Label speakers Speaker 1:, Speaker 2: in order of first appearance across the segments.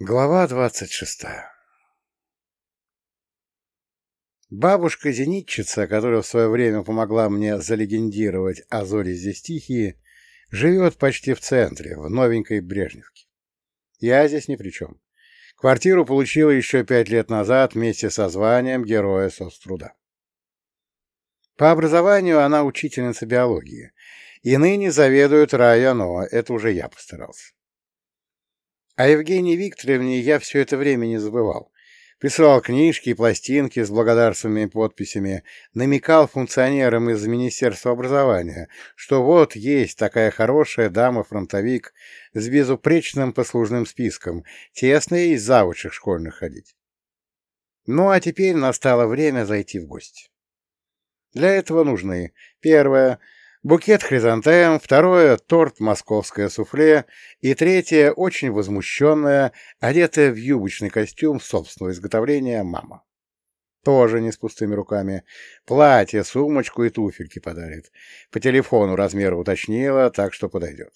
Speaker 1: Глава двадцать шестая Бабушка-зенитчица, которая в свое время помогла мне залегендировать о зоре здесь тихие, живет почти в центре, в новенькой Брежневке. Я здесь ни при чем. Квартиру получила еще пять лет назад вместе со званием Героя соцтруда. По образованию она учительница биологии, и ныне заведует районо, это уже я постарался. О Евгении Викторовне я все это время не забывал. Присылал книжки и пластинки с благодарственными подписями, намекал функционерам из Министерства образования, что вот есть такая хорошая дама-фронтовик с безупречным послужным списком, тесно ей из завучек школьных ходить. Ну а теперь настало время зайти в гости. Для этого нужны, первое, букет хризантем, второе — торт «Московское суфле» и третье — очень возмущенная, одетая в юбочный костюм собственного изготовления мама. Тоже не с пустыми руками. Платье, сумочку и туфельки подарит. По телефону размер уточнила, так что подойдет.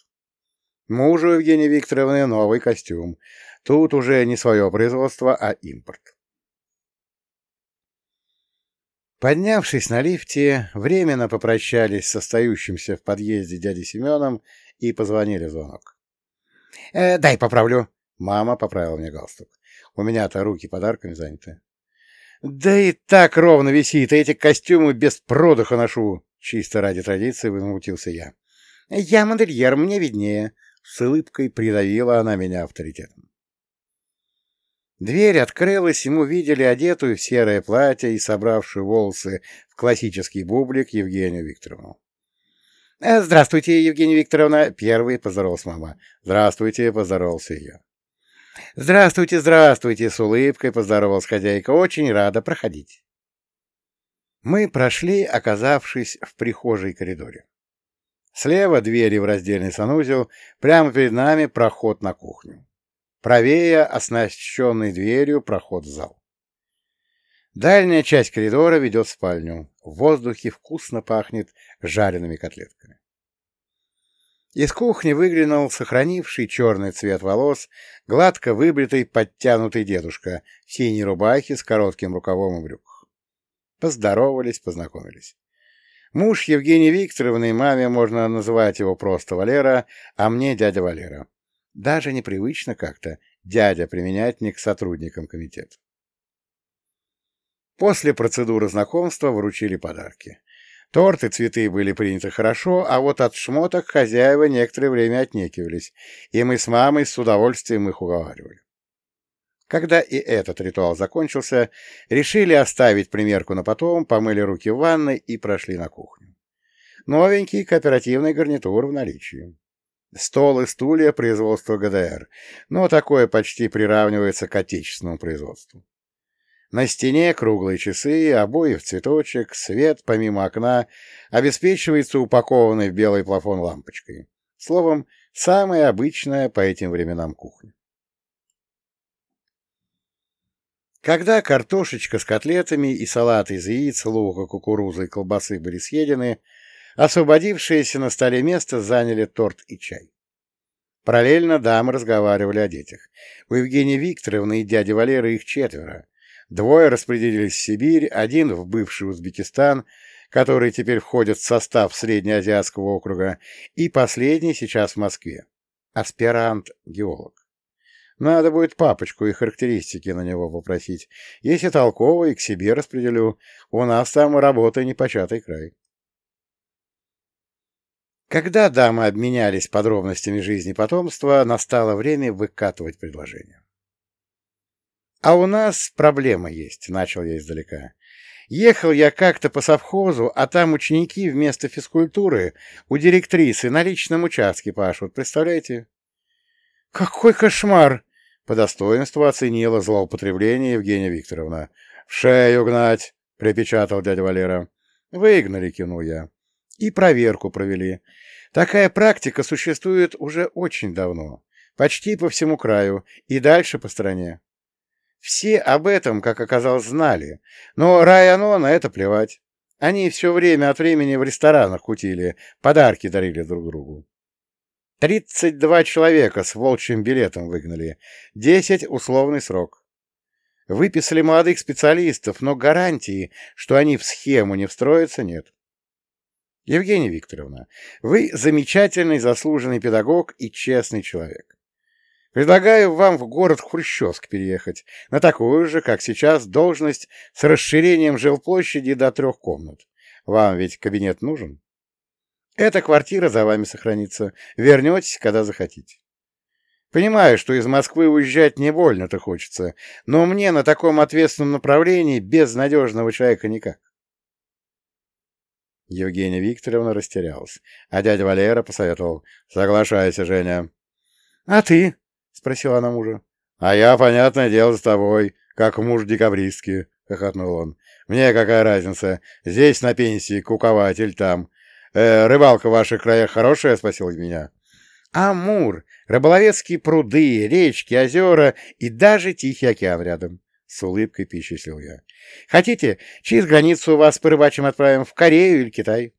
Speaker 1: Мужу Евгении Викторовны новый костюм. Тут уже не свое производство, а импорт. Поднявшись на лифте, временно попрощались с остающимся в подъезде дядей Семеном и позвонили в звонок. «Э, «Дай поправлю». Мама поправила мне галстук. У меня-то руки подарками заняты. «Да и так ровно висит, а эти костюмы без продыха ношу!» Чисто ради традиции возмутился я. «Я модельер, мне виднее!» С улыбкой придавила она меня авторитетом. Дверь открылась, ему видели одетую в серое платье и собравшую волосы в классический бублик Евгению Викторовну. «Э, «Здравствуйте, Евгения Викторовна!» — первый поздоровался мама. «Здравствуйте!» — поздоровался ее. «Здравствуйте, здравствуйте!» — с улыбкой поздоровалась хозяйка. «Очень рада проходить». Мы прошли, оказавшись в прихожей коридоре. Слева двери в раздельный санузел, прямо перед нами проход на кухню. Правее, оснащенный дверью, проход в зал. Дальняя часть коридора ведет в спальню. В воздухе вкусно пахнет жареными котлетками. Из кухни выглянул сохранивший черный цвет волос, гладко выбритый, подтянутый дедушка в синей рубахе с коротким рукавом и брюках. Поздоровались, познакомились. Муж Евгении Викторовны, маме можно называть его просто Валера, а мне дядя Валера. Даже непривычно как-то дядя применять не к сотрудникам комитета. После процедуры знакомства вручили подарки. Торт и цветы были приняты хорошо, а вот от шмоток хозяева некоторое время отнекивались, и мы с мамой с удовольствием их уговаривали. Когда и этот ритуал закончился, решили оставить примерку на потом, помыли руки в ванной и прошли на кухню. Новенький кооперативный гарнитур в наличии. Стол и стулья производства ГДР, но такое почти приравнивается к отечественному производству. На стене круглые часы, обои в цветочек, свет, помимо окна, обеспечивается упакованной в белый плафон лампочкой. Словом, самая обычная по этим временам кухня. Когда картошечка с котлетами и салат из яиц, лука, кукурузы и колбасы были съедены, Освободившееся на столе место заняли торт и чай. Параллельно дамы разговаривали о детях. У Евгении Викторовны и дяди Валеры их четверо. Двое распределились в Сибирь, один в бывший Узбекистан, который теперь входит в состав Среднеазиатского округа, и последний сейчас в Москве. Аспирант-геолог. Надо будет папочку и характеристики на него попросить. Если толковый, к себе распределю. У нас там работа непочатый край. Когда дамы обменялись подробностями жизни потомства, настало время выкатывать предложение. «А у нас проблема есть», — начал я издалека. «Ехал я как-то по совхозу, а там ученики вместо физкультуры у директрисы на личном участке пашут, представляете?» «Какой кошмар!» — по достоинству оценила злоупотребление Евгения Викторовна. «В шею гнать!» — припечатал дядя Валера. «Выгнали», — кивнул я. «И проверку провели. Такая практика существует уже очень давно, почти по всему краю и дальше по стране. Все об этом, как оказалось, знали, но районо на это плевать. Они все время от времени в ресторанах кутили, подарки дарили друг другу. Тридцать два человека с волчьим билетом выгнали. Десять — условный срок. Выписали молодых специалистов, но гарантии, что они в схему не встроятся, нет. Евгения Викторовна, вы замечательный заслуженный педагог и честный человек. Предлагаю вам в город Хрущевск переехать, на такую же, как сейчас, должность с расширением жилплощади до трех комнат. Вам ведь кабинет нужен? Эта квартира за вами сохранится. Вернетесь, когда захотите. Понимаю, что из Москвы уезжать не больно-то хочется, но мне на таком ответственном направлении без надежного человека никак. Евгения Викторовна растерялась, а дядя Валера посоветовал. «Соглашайся, Женя». «А ты?» — спросила она мужа. «А я, понятное дело, с тобой, как муж декабристки», — хохотнул он. «Мне какая разница, здесь на пенсии кукователь, там. Э, рыбалка в ваших краях хорошая?» — спросил меня. «Амур, рыболовецкие пруды, речки, озера и даже Тихий океан рядом», — с улыбкой перечислил я. «Хотите, через границу вас по отправим в Корею или Китай?»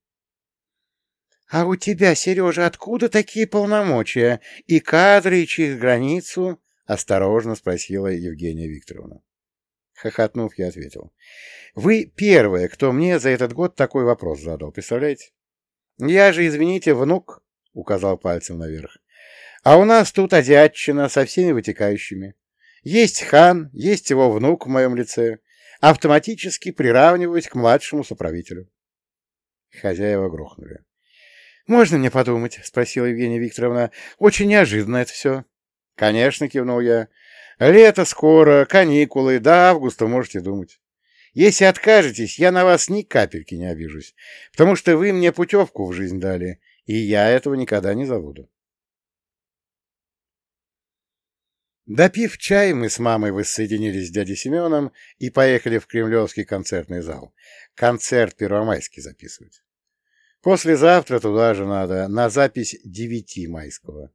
Speaker 1: «А у тебя, Сережа, откуда такие полномочия? И кадры, и через границу?» — осторожно спросила Евгения Викторовна. Хохотнув, я ответил. «Вы первые, кто мне за этот год такой вопрос задал, представляете? Я же, извините, внук», — указал пальцем наверх. «А у нас тут азиатчина со всеми вытекающими. Есть хан, есть его внук в моем лице. Автоматически приравниваюсь к младшему соправителю». Хозяева грохнули. «Можно мне подумать?» — спросила Евгения Викторовна. «Очень неожиданно это все». «Конечно», — кивнул я. «Лето скоро, каникулы, до августа можете думать. Если откажетесь, я на вас ни капельки не обижусь, потому что вы мне путевку в жизнь дали, и я этого никогда не забуду». Допив чай, мы с мамой воссоединились с дядей Семеном и поехали в Кремлевский концертный зал. Концерт первомайский записывать. Послезавтра туда же надо, на запись девяти майского.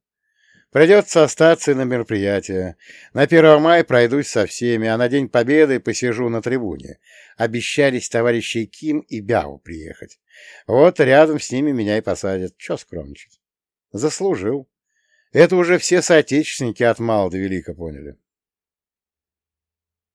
Speaker 1: Придется остаться на мероприятие. На 1 мая пройдусь со всеми, а на День Победы посижу на трибуне. Обещались товарищи Ким и Бяо приехать. Вот рядом с ними меня и посадят. Че скромничать? Заслужил. Это уже все соотечественники от мала до велика поняли.